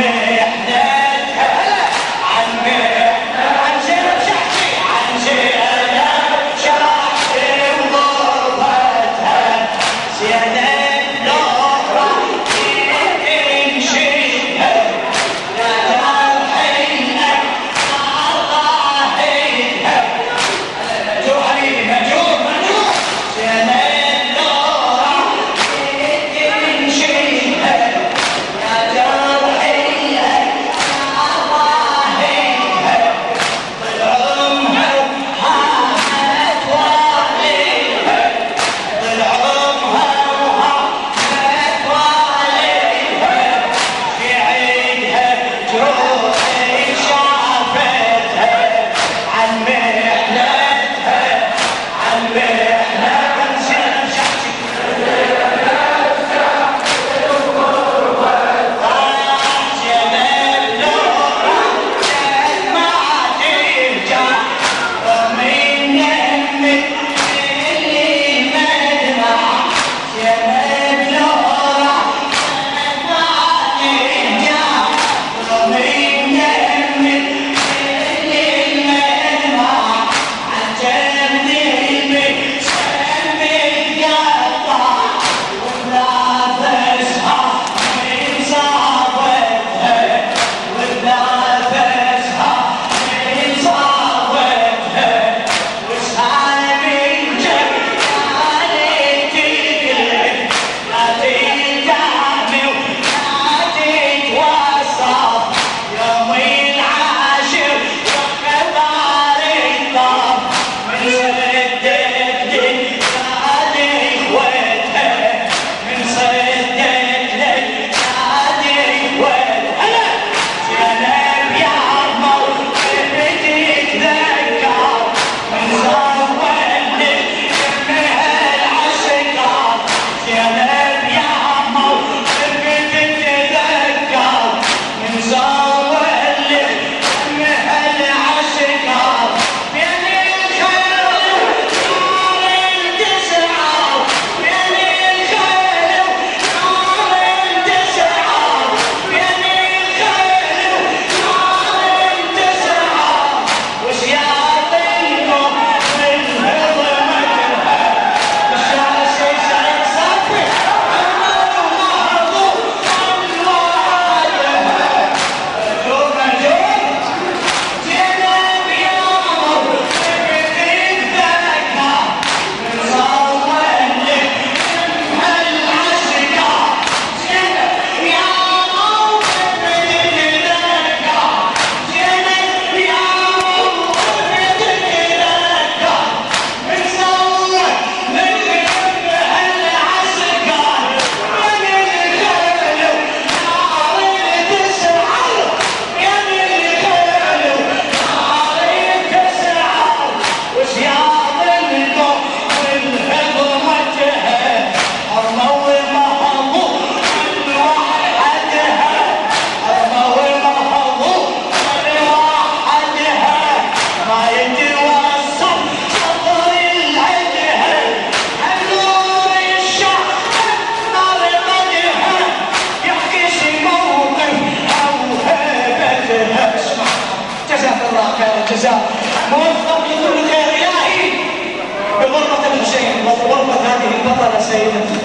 Amen. para sa inyo.